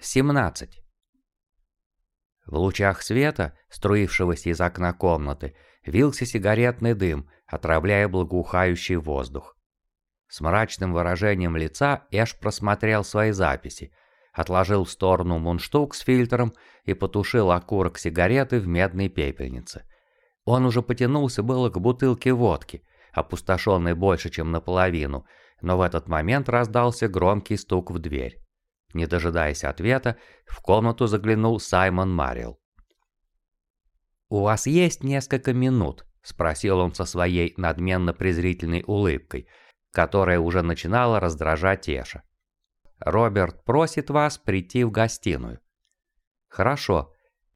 17. В лучах света, струившегося из окна комнаты, вился сигаретный дым, отравляя благоухающий воздух. С мрачным выражением лица Эш просмотрел свои записи, отложил в сторону мундштук с фильтром и потушил окурок сигареты в медной пепельнице. Он уже потянулся было к бутылке водки, опустошенной больше, чем наполовину, но в этот момент раздался громкий стук в дверь. Не дожидаясь ответа, в комнату заглянул Саймон Марил. «У вас есть несколько минут?» – спросил он со своей надменно-презрительной улыбкой, которая уже начинала раздражать Эша. «Роберт просит вас прийти в гостиную». «Хорошо.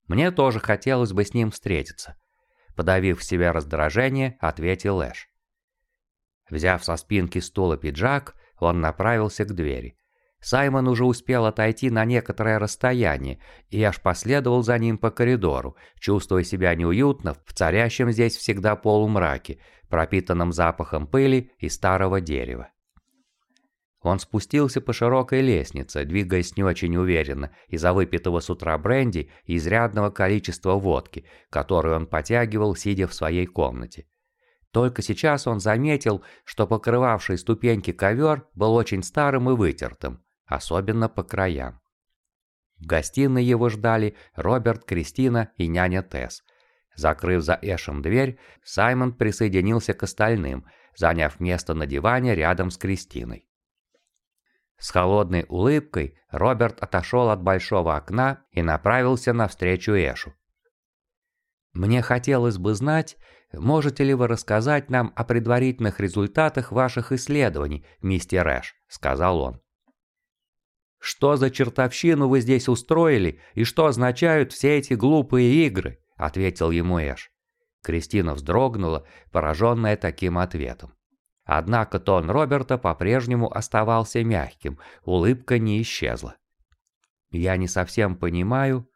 Мне тоже хотелось бы с ним встретиться», – подавив в себя раздражение, ответил Эш. Взяв со спинки стула пиджак, он направился к двери. Саймон уже успел отойти на некоторое расстояние, и аж последовал за ним по коридору, чувствуя себя неуютно в царящем здесь всегда полумраке, пропитанном запахом пыли и старого дерева. Он спустился по широкой лестнице, двигаясь не очень уверенно, из-за выпитого с утра бренди и изрядного количества водки, которую он потягивал, сидя в своей комнате. Только сейчас он заметил, что покрывавший ступеньки ковер был очень старым и вытертым особенно по краям. В гостиной его ждали Роберт, Кристина и няня Тесс. Закрыв за Эшем дверь, Саймон присоединился к остальным, заняв место на диване рядом с Кристиной. С холодной улыбкой Роберт отошел от большого окна и направился навстречу Эшу. «Мне хотелось бы знать, можете ли вы рассказать нам о предварительных результатах ваших исследований, мистер Эш», — сказал он. «Что за чертовщину вы здесь устроили и что означают все эти глупые игры?» – ответил ему Эш. Кристина вздрогнула, пораженная таким ответом. Однако тон Роберта по-прежнему оставался мягким, улыбка не исчезла. «Я не совсем понимаю...»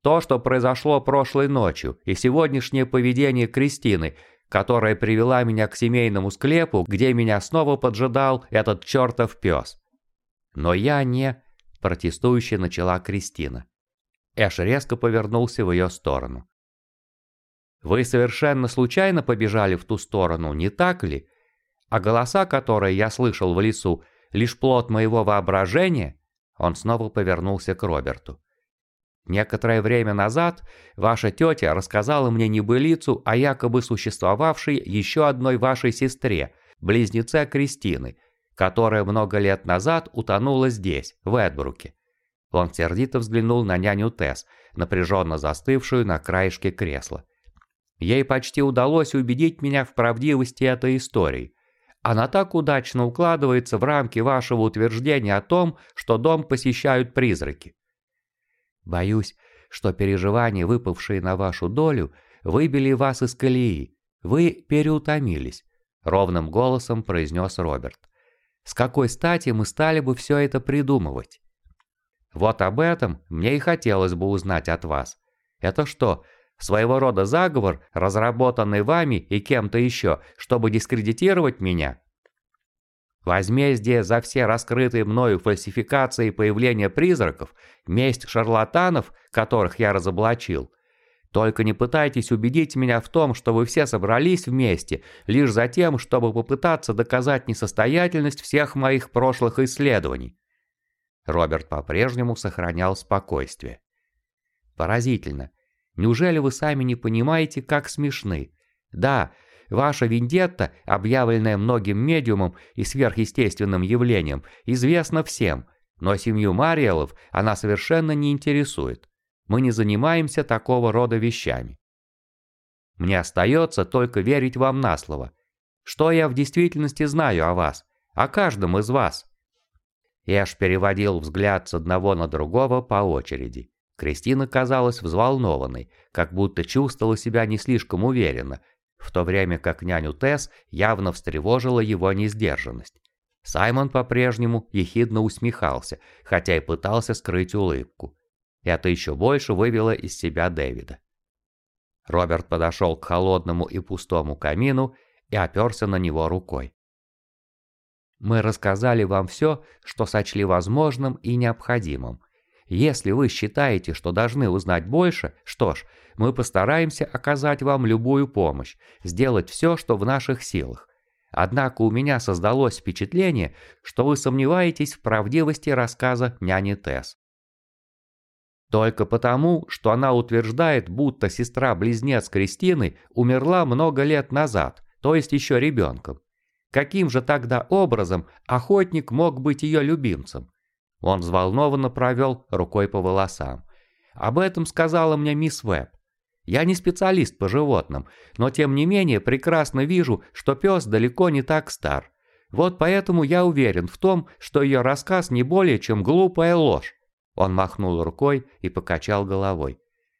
«То, что произошло прошлой ночью, и сегодняшнее поведение Кристины, которая привела меня к семейному склепу, где меня снова поджидал этот чертов пес. «Но я не...» – протестующе начала Кристина. Эш резко повернулся в ее сторону. «Вы совершенно случайно побежали в ту сторону, не так ли? А голоса, которые я слышал в лесу, лишь плод моего воображения?» Он снова повернулся к Роберту. Некоторое время назад ваша тетя рассказала мне небылицу о якобы существовавшей еще одной вашей сестре, близнеце Кристины, которая много лет назад утонула здесь, в Эдбруке. Он сердито взглянул на няню Тесс, напряженно застывшую на краешке кресла. Ей почти удалось убедить меня в правдивости этой истории. Она так удачно укладывается в рамки вашего утверждения о том, что дом посещают призраки. Боюсь, что переживания, выпавшие на вашу долю, выбили вас из колеи. Вы переутомились, ровным голосом произнес Роберт. С какой стати мы стали бы все это придумывать? Вот об этом мне и хотелось бы узнать от вас. Это что, своего рода заговор, разработанный вами и кем-то еще, чтобы дискредитировать меня? Возмездие за все раскрытые мною фальсификации появления призраков, месть шарлатанов, которых я разоблачил – только не пытайтесь убедить меня в том, что вы все собрались вместе, лишь за тем, чтобы попытаться доказать несостоятельность всех моих прошлых исследований. Роберт по-прежнему сохранял спокойствие. Поразительно. Неужели вы сами не понимаете, как смешны? Да, ваша вендетта, объявленная многим медиумом и сверхъестественным явлением, известна всем, но семью Мариэлов она совершенно не интересует. Мы не занимаемся такого рода вещами. Мне остается только верить вам на слово. Что я в действительности знаю о вас, о каждом из вас?» Эш переводил взгляд с одного на другого по очереди. Кристина казалась взволнованной, как будто чувствовала себя не слишком уверенно, в то время как няню Тесс явно встревожила его несдержанность. Саймон по-прежнему ехидно усмехался, хотя и пытался скрыть улыбку. Это еще больше вывело из себя Дэвида. Роберт подошел к холодному и пустому камину и оперся на него рукой. «Мы рассказали вам все, что сочли возможным и необходимым. Если вы считаете, что должны узнать больше, что ж, мы постараемся оказать вам любую помощь, сделать все, что в наших силах. Однако у меня создалось впечатление, что вы сомневаетесь в правдивости рассказа няни Тесс. Только потому, что она утверждает, будто сестра-близнец Кристины умерла много лет назад, то есть еще ребенком. Каким же тогда образом охотник мог быть ее любимцем? Он взволнованно провел рукой по волосам. Об этом сказала мне мисс Веб. Я не специалист по животным, но тем не менее прекрасно вижу, что пес далеко не так стар. Вот поэтому я уверен в том, что ее рассказ не более чем глупая ложь. Он махнул рукой и покачал головой.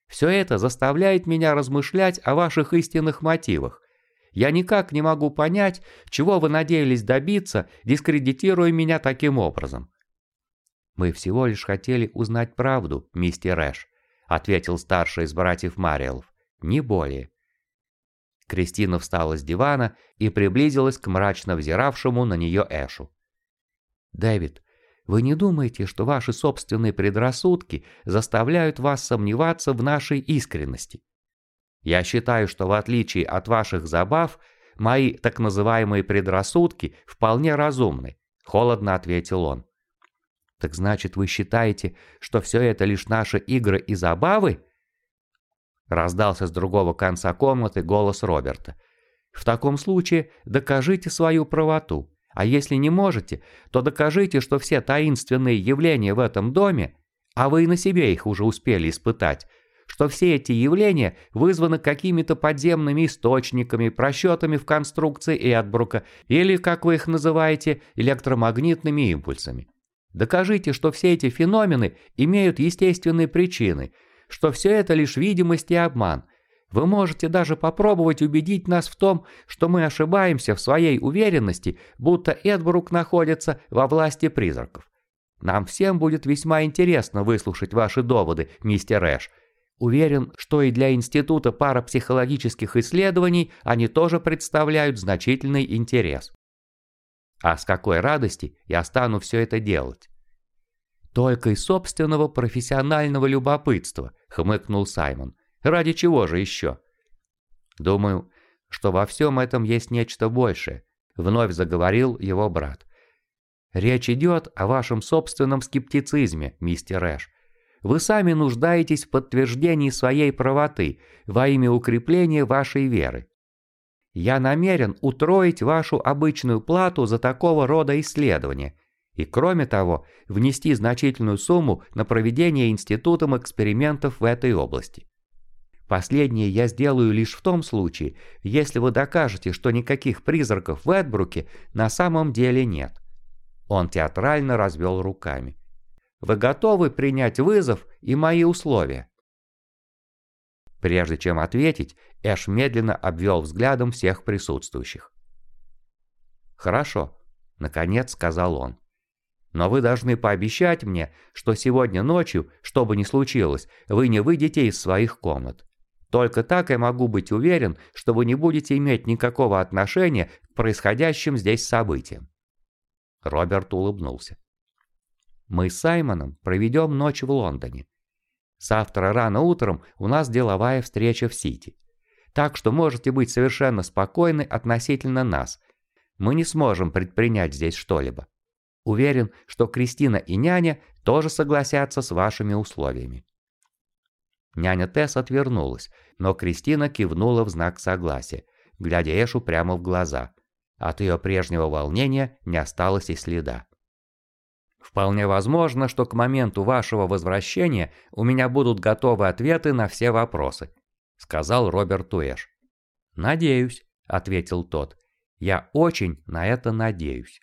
Все это заставляет меня размышлять о ваших истинных мотивах. Я никак не могу понять, чего вы надеялись добиться, дискредитируя меня таким образом. Мы всего лишь хотели узнать правду, мистер Эш, ответил старший из братьев Мариэлов. Не более. Кристина встала с дивана и приблизилась к мрачно взиравшему на нее Эшу. «Дэвид, вы не думаете, что ваши собственные предрассудки заставляют вас сомневаться в нашей искренности? Я считаю, что в отличие от ваших забав, мои так называемые предрассудки вполне разумны, холодно ответил он. Так значит, вы считаете, что все это лишь наши игры и забавы? Раздался с другого конца комнаты голос Роберта. В таком случае докажите свою правоту. А если не можете, то докажите, что все таинственные явления в этом доме, а вы и на себе их уже успели испытать, что все эти явления вызваны какими-то подземными источниками, просчетами в конструкции Эдбрука или, как вы их называете, электромагнитными импульсами. Докажите, что все эти феномены имеют естественные причины, что все это лишь видимость и обман – вы можете даже попробовать убедить нас в том, что мы ошибаемся в своей уверенности, будто Эдбрук находится во власти призраков. Нам всем будет весьма интересно выслушать ваши доводы, мистер Эш. Уверен, что и для Института парапсихологических исследований они тоже представляют значительный интерес. А с какой радости я стану все это делать? Только из собственного профессионального любопытства, хмыкнул Саймон. Ради чего же еще? Думаю, что во всем этом есть нечто большее, вновь заговорил его брат. Речь идет о вашем собственном скептицизме, мистер Эш. Вы сами нуждаетесь в подтверждении своей правоты во имя укрепления вашей веры. Я намерен утроить вашу обычную плату за такого рода исследования и, кроме того, внести значительную сумму на проведение институтом экспериментов в этой области. Последнее я сделаю лишь в том случае, если вы докажете, что никаких призраков в Эдбруке на самом деле нет. Он театрально развел руками. Вы готовы принять вызов и мои условия? Прежде чем ответить, Эш медленно обвел взглядом всех присутствующих. «Хорошо», — наконец сказал он. «Но вы должны пообещать мне, что сегодня ночью, что бы ни случилось, вы не выйдете из своих комнат. Только так я могу быть уверен, что вы не будете иметь никакого отношения к происходящим здесь событиям. Роберт улыбнулся. Мы с Саймоном проведем ночь в Лондоне. Завтра рано утром у нас деловая встреча в Сити. Так что можете быть совершенно спокойны относительно нас. Мы не сможем предпринять здесь что-либо. Уверен, что Кристина и няня тоже согласятся с вашими условиями. Няня Тесс отвернулась, но Кристина кивнула в знак согласия, глядя Эшу прямо в глаза. От ее прежнего волнения не осталось и следа. «Вполне возможно, что к моменту вашего возвращения у меня будут готовы ответы на все вопросы», — сказал Роберт Эш. «Надеюсь», — ответил тот. «Я очень на это надеюсь».